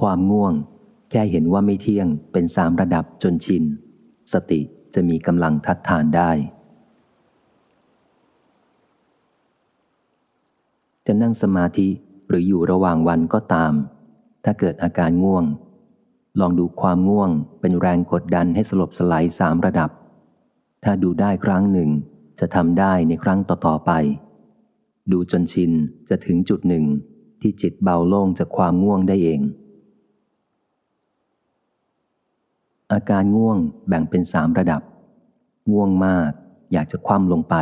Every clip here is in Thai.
ความง่วง แค่เห็นว่าไม่เที่ยงเป็นสามระดับจนชิน สติจะมีกำลังทัดทานได้ จะนั่งสมาธิหรืออยู่ระหว่างวันก็ตาม ถ้าเกิดอาการง่วง ลองดูความง่วงเป็นแรงกดดันให้สลบสลายสามระดับ ถ้าดูได้ครั้งหนึ่ง จะทำได้ในครั้งต่อๆไป ดูจนชินจะถึงจุดหนึ่งที่จิตเบาโล่งจากความง่วงได้เอง อาการง่วงแบ่งเป็นสามระดับ ง่วงมาก อยากจะคว่ำลงไป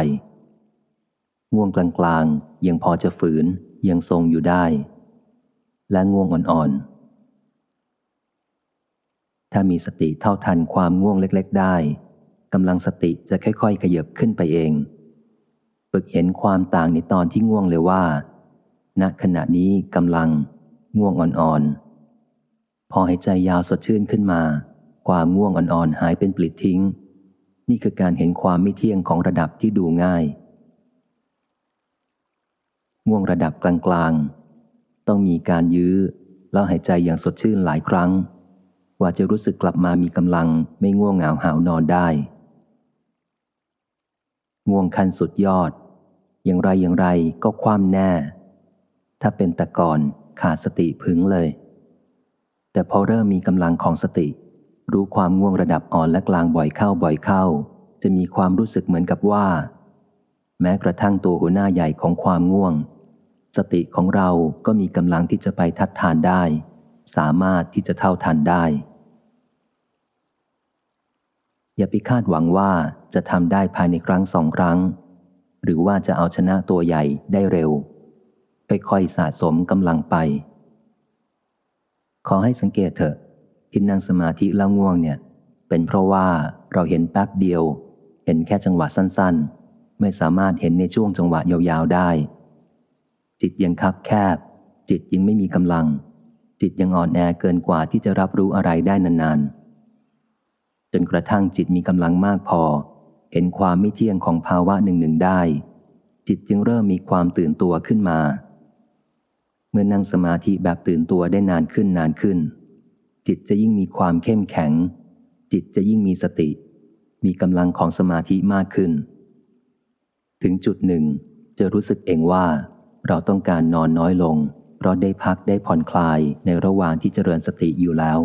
ง่วงกลางๆ ยังพอจะฝืน ยังทรงอยู่ได้ และง่วงอ่อนๆ ถ้ามีสติเท่าทันความง่วงเล็กๆ ได้กำลังสติจะค่อยๆ ขยับขึ้นไปเอง ฝึกเห็นความต่างในตอนที่ง่วงเลยว่า ณ ขณะนี้กำลังง่วงอ่อนๆ พอหายใจยาวสดชื่นขึ้นมา ความง่วงอ่อนๆหายเป็นปลิดทิ้ง นี่คือการเห็นความไม่เที่ยงของระดับที่ดูง่าย ง่วงระดับกลางๆ ต้องมีการยื้อ แล้วหายใจอย่างสดชื่นหลายครั้ง กว่าจะรู้สึกกลับมามีกำลังไม่ง่วงเหงาหานอนได้ ง่วงขั้นสุดยอด อย่างไรอย่างไรก็คว่ำแน่ ถ้าเป็นแต่ก่อนขาดสติพึงเลย แต่พอเริ่มมีกำลังของสติ รู้ความง่วงระดับอ่อนและกลางบ่อยเข้าบ่อยเข้า จะมีความรู้สึกเหมือนกับว่า แม้กระทั่งตัวหัวหน้าใหญ่ของความง่วง สติของเราก็มีกำลังที่จะไปทัดทานได้ สามารถที่จะเท่าทันได้ อย่าไปคาดหวังว่าจะทำได้ภายในครั้งสองครั้ง หรือว่าจะเอาชนะตัวใหญ่ได้เร็ว ค่อยๆสะสมกำลังไป ขอให้สังเกตเถอะ ที่นั่งสมาธิแล้วง่วงเนี่ย เป็นเพราะว่าเราเห็นแป๊บเดียว เห็นแค่จังหวะสั้นๆ ไม่สามารถเห็นในช่วงจังหวะยาวๆได้ จิตยังคับแคบ จิตยังไม่มีกำลัง จิตยังอ่อนแอเกินกว่าที่จะรับรู้อะไรได้นานๆ จนกระทั่งจิตมีกำลังมากพอ เห็นความไม่เที่ยงของภาวะหนึ่งหนึ่งได้ จิตจึงเริ่มมีความตื่นตัวขึ้นมา เมื่อนั่งสมาธิแบบตื่นตัวได้นานขึ้นนานขึ้น จิตจะยิ่งมีความเข้มแข็ง จิตจะยิ่งมีสติ มีกำลังของสมาธิมากขึ้น ถึงจุดหนึ่ง จะรู้สึกเองว่า เราต้องการนอนน้อยลง เพราะได้พักได้ผ่อนคลายในระหว่างที่เจริญสติอยู่แล้ว